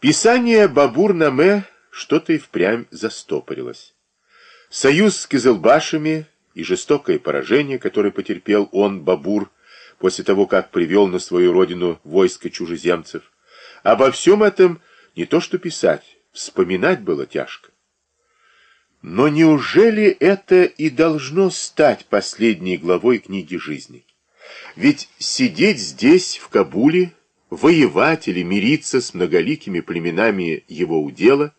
Писание Бабур-Наме что-то и впрямь застопорилось. Союз с Кизылбашами и жестокое поражение, которое потерпел он, Бабур, после того, как привел на свою родину войско чужеземцев, обо всем этом не то что писать, вспоминать было тяжко. Но неужели это и должно стать последней главой книги жизни? Ведь сидеть здесь, в Кабуле, воевать или мириться с многоликими племенами его удела,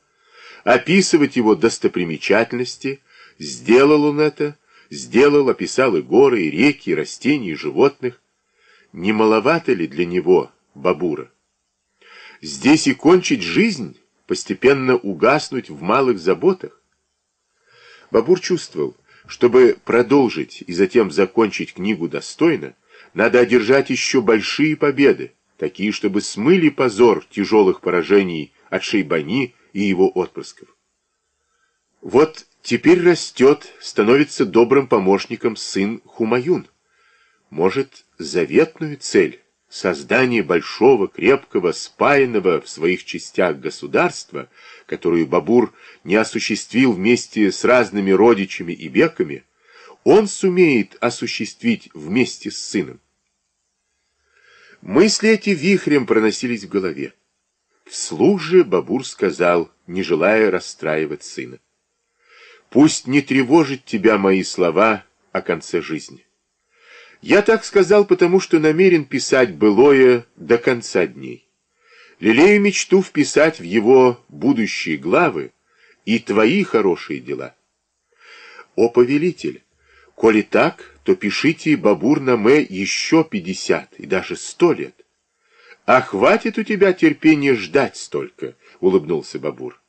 описывать его достопримечательности, сделал он это, сделал, описал и горы, и реки, и растения, и животных. Не маловато ли для него Бабура? Здесь и кончить жизнь, постепенно угаснуть в малых заботах? Бабур чувствовал, чтобы продолжить и затем закончить книгу достойно, надо одержать еще большие победы, такие, чтобы смыли позор тяжелых поражений от Шейбани и его отпрысков. Вот теперь растет, становится добрым помощником сын Хумаюн. Может, заветную цель – создание большого, крепкого, спаянного в своих частях государства – которую Бабур не осуществил вместе с разными родичами и беками, он сумеет осуществить вместе с сыном. Мысли эти вихрем проносились в голове. Вслух же Бабур сказал, не желая расстраивать сына. «Пусть не тревожит тебя мои слова о конце жизни. Я так сказал, потому что намерен писать былое до конца дней. Лелею мечту вписать в его будущие главы и твои хорошие дела. О, повелитель, коли так, то пишите Бабур Наме еще пятьдесят и даже сто лет. А хватит у тебя терпения ждать столько, улыбнулся Бабур.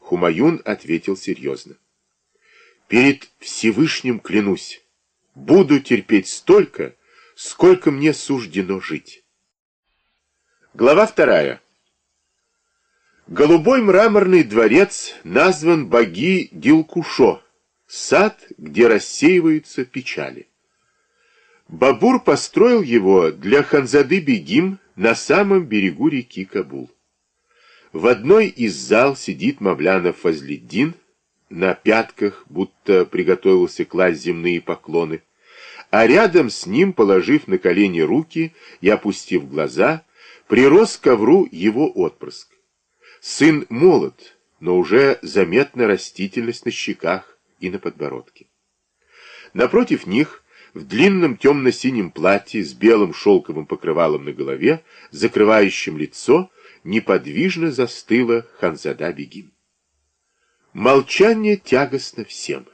Хумаюн ответил серьезно. Перед Всевышним клянусь, буду терпеть столько, сколько мне суждено жить. Глава вторая. Голубой мраморный дворец назван боги Дилкушо, сад, где рассеиваются печали. Бабур построил его для Ханзады Бегим на самом берегу реки Кабул. В одной из зал сидит Мавляна Фазлиддин, на пятках, будто приготовился класть земные поклоны, а рядом с ним, положив на колени руки и опустив глаза, Прирос к ковру его отпрыск. Сын молод, но уже заметна растительность на щеках и на подбородке. Напротив них, в длинном темно-синем платье с белым шелковым покрывалом на голове, закрывающим лицо, неподвижно застыла Ханзада Бегим. Молчание тягостно всем.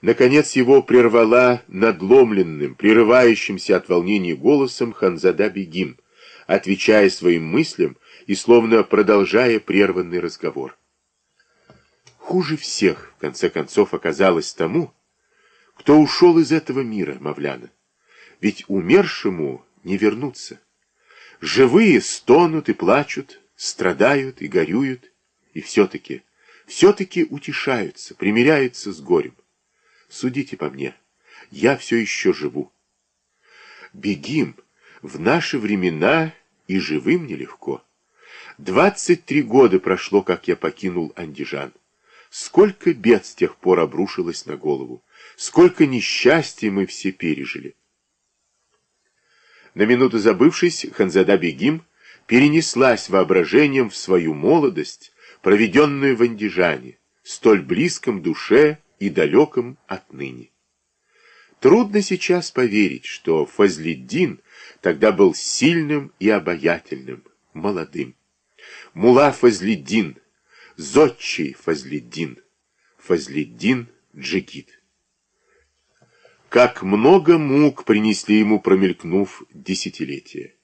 Наконец его прервала надломленным, прерывающимся от волнения голосом Ханзада Бегим, отвечая своим мыслям и словно продолжая прерванный разговор. Хуже всех, в конце концов, оказалось тому, кто ушел из этого мира, Мавляна. Ведь умершему не вернуться. Живые стонут и плачут, страдают и горюют, и все-таки, все-таки утешаются, примиряются с горем. Судите по мне, я все еще живу. Бегим, в наши времена и живым нелегко. Двадцать три года прошло, как я покинул Андижан. Сколько бед с тех пор обрушилось на голову, сколько несчастья мы все пережили. На минуту забывшись, Ханзада Бегим перенеслась воображением в свою молодость, проведенную в Андижане, столь близком душе и далеком отныне. Трудно сейчас поверить, что Фазлиддин тогда был сильным и обаятельным, молодым. Мула Фазлиддин, Зодчий Фазлиддин, Фазлиддин Джигит. Как много мук принесли ему, промелькнув десятилетия.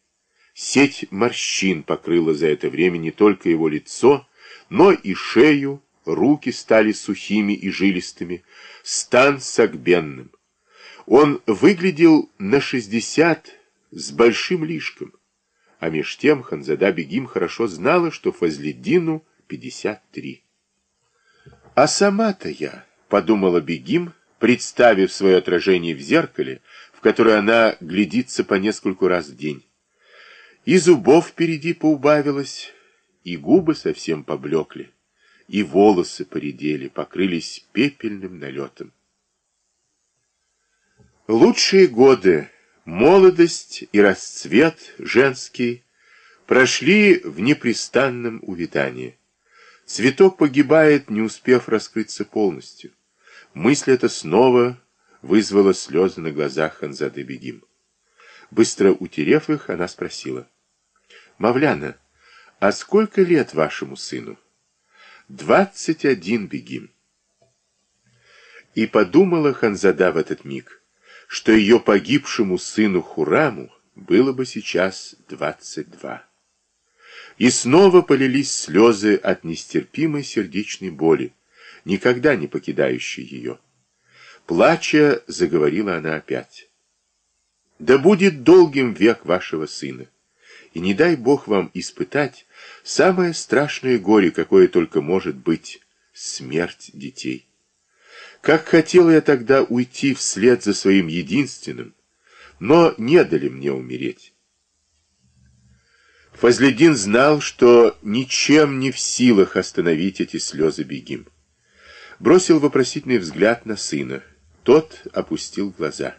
Сеть морщин покрыла за это время не только его лицо, но и шею, руки стали сухими и жилистыми, стан согбенным. Он выглядел на шестьдесят с большим лишком. А меж тем Ханзада Бегим хорошо знала, что Фазлиддину 53. «А сама-то я», — подумала Бегим, представив свое отражение в зеркале, в которое она глядится по нескольку раз в день. И зубов впереди поубавилось, и губы совсем поблекли, и волосы поредели, покрылись пепельным налетом. Лучшие годы, молодость и расцвет женский прошли в непрестанном увидании. Цветок погибает, не успев раскрыться полностью. Мысль эта снова вызвала слезы на глазах Ханзады Бегим. Быстро утерев их, она спросила. «Мавляна, а сколько лет вашему сыну?» «Двадцать один, Бегим». И подумала Ханзада в этот миг что ее погибшему сыну Хураму было бы сейчас двадцать два. И снова полились слезы от нестерпимой сердечной боли, никогда не покидающей ее. Плача, заговорила она опять. «Да будет долгим век вашего сына, и не дай Бог вам испытать самое страшное горе, какое только может быть — смерть детей». Как хотел я тогда уйти вслед за своим единственным, но не дали мне умереть. Фазледин знал, что ничем не в силах остановить эти слезы бегим. Бросил вопросительный взгляд на сына. Тот опустил глаза.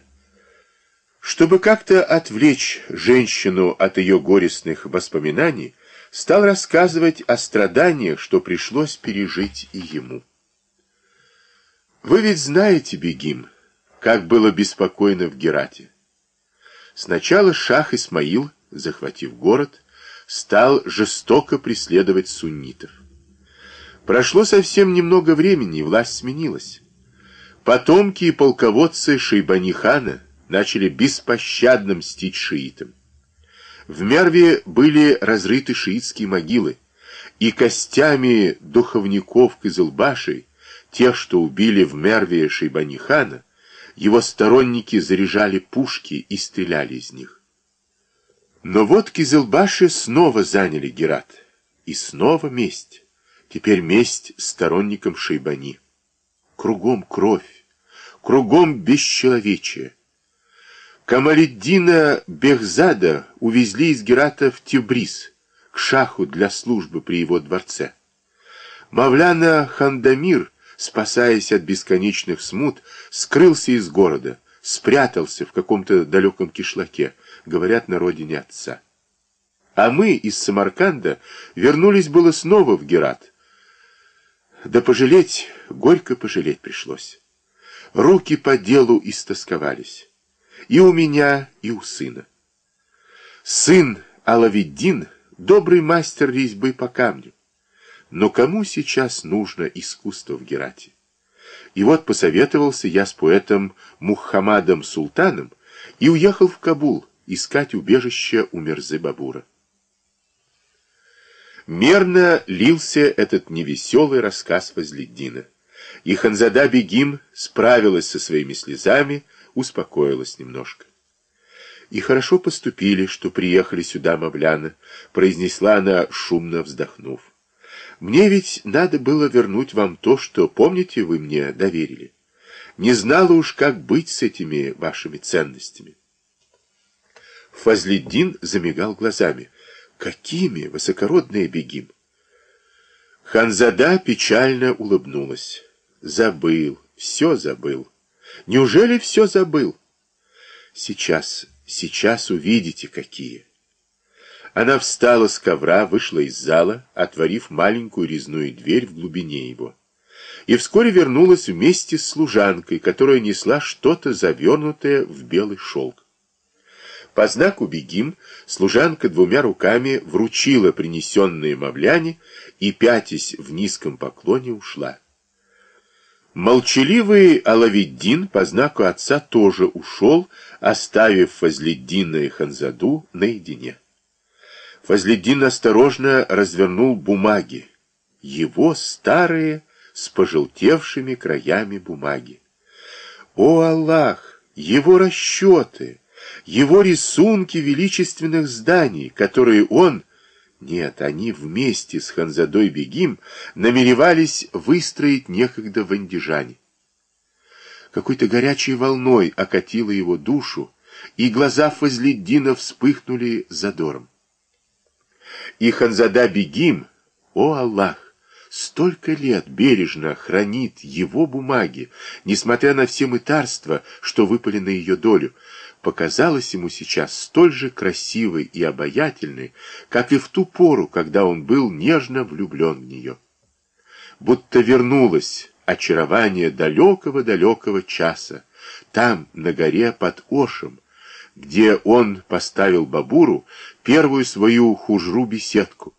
Чтобы как-то отвлечь женщину от ее горестных воспоминаний, стал рассказывать о страданиях, что пришлось пережить и ему. Вы ведь знаете, Бегим, как было беспокойно в Герате. Сначала шах Исмаил, захватив город, стал жестоко преследовать суннитов. Прошло совсем немного времени, и власть сменилась. Потомки и полководцы Шейбани-хана начали беспощадно мстить шиитам. В Мерве были разрыты шиитские могилы, и костями духовников Кызылбашей тех, что убили в Мерве Шейбанихана, его сторонники заряжали пушки и стреляли из них. Но вот Кизылбаши снова заняли Герат. И снова месть. Теперь месть сторонникам Шейбани. Кругом кровь, кругом бесчеловечие. Камаледдина Бехзада увезли из Герата в Тибрис, к шаху для службы при его дворце. Мавляна Хандамир спасаясь от бесконечных смут, скрылся из города, спрятался в каком-то далеком кишлаке, говорят, на родине отца. А мы из Самарканда вернулись было снова в Герат. Да пожалеть, горько пожалеть пришлось. Руки по делу истосковались. И у меня, и у сына. Сын Алавиддин — добрый мастер резьбы по камню. Но кому сейчас нужно искусство в Герате? И вот посоветовался я с поэтом Мухаммадом Султаном и уехал в Кабул искать убежище у Мерзы Бабура. Мерно лился этот невеселый рассказ Возледдина. И Ханзада Бегим справилась со своими слезами, успокоилась немножко. И хорошо поступили, что приехали сюда Мавляна, произнесла она, шумно вздохнув. Мне ведь надо было вернуть вам то, что, помните, вы мне доверили. Не знала уж, как быть с этими вашими ценностями. Фазлиддин замигал глазами. Какими, высокородные бегим? Ханзада печально улыбнулась. Забыл, все забыл. Неужели все забыл? Сейчас, сейчас увидите, какие. Она встала с ковра, вышла из зала, отворив маленькую резную дверь в глубине его. И вскоре вернулась вместе с служанкой, которая несла что-то завернутое в белый шелк. По знаку «Бегим» служанка двумя руками вручила принесенные мавляне и, пятясь в низком поклоне, ушла. Молчаливый Алавиддин по знаку отца тоже ушел, оставив Фазлиддина и Ханзаду наедине. Фазледдин осторожно развернул бумаги. Его старые, с пожелтевшими краями бумаги. О Аллах! Его расчеты! Его рисунки величественных зданий, которые он... Нет, они вместе с Ханзадой Бегим намеревались выстроить некогда в Андижане. Какой-то горячей волной окатило его душу, и глаза Фазледдина вспыхнули задором. И Ханзада Бегим, О Аллах! Столько лет бережно хранит его бумаги, несмотря на все мытарства, что выпали на ее долю, показалась ему сейчас столь же красивой и обаятельной, как и в ту пору, когда он был нежно влюблен в нее. Будто вернулось очарование далекого-далекого часа, там, на горе под Ошем, где он поставил Бабуру первую свою хужру-беседку,